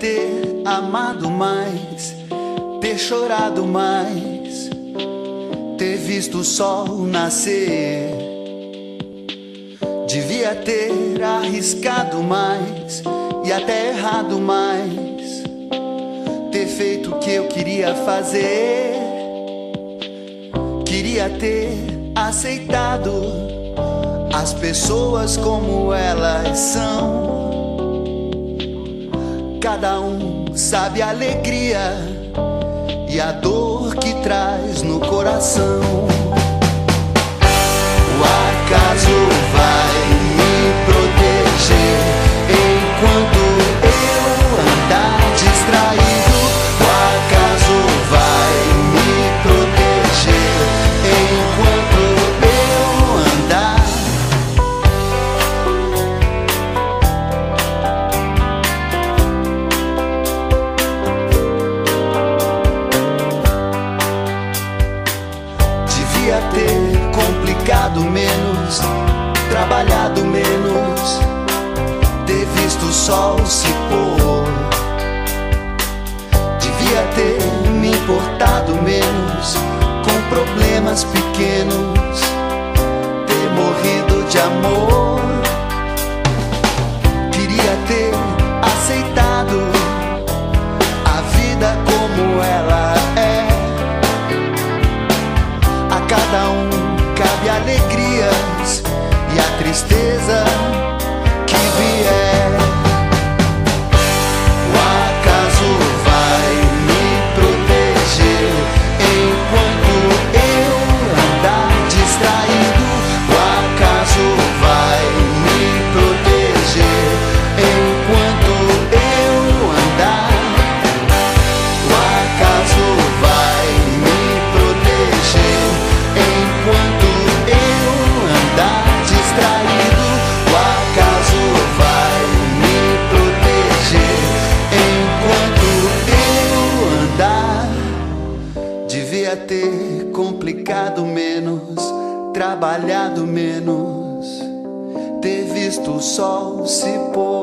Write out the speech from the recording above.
ter amado mais, ter chorado mais, ter visto o sol nascer. Devia ter arriscado mais e até errado mais, ter feito o que eu queria fazer. Queria ter aceitado as pessoas como elas são. Cada um sabe a alegria e a dor que traz no coração. Devia ter complicado menos, trabalhado menos, ter visto o sol se pôr. Devia ter me importado menos com problemas pequenos, ter morrido de amor. Cabe alegrias e a tristeza Devia ter complicado menos, trabalhado menos, ter visto o sol se pôr.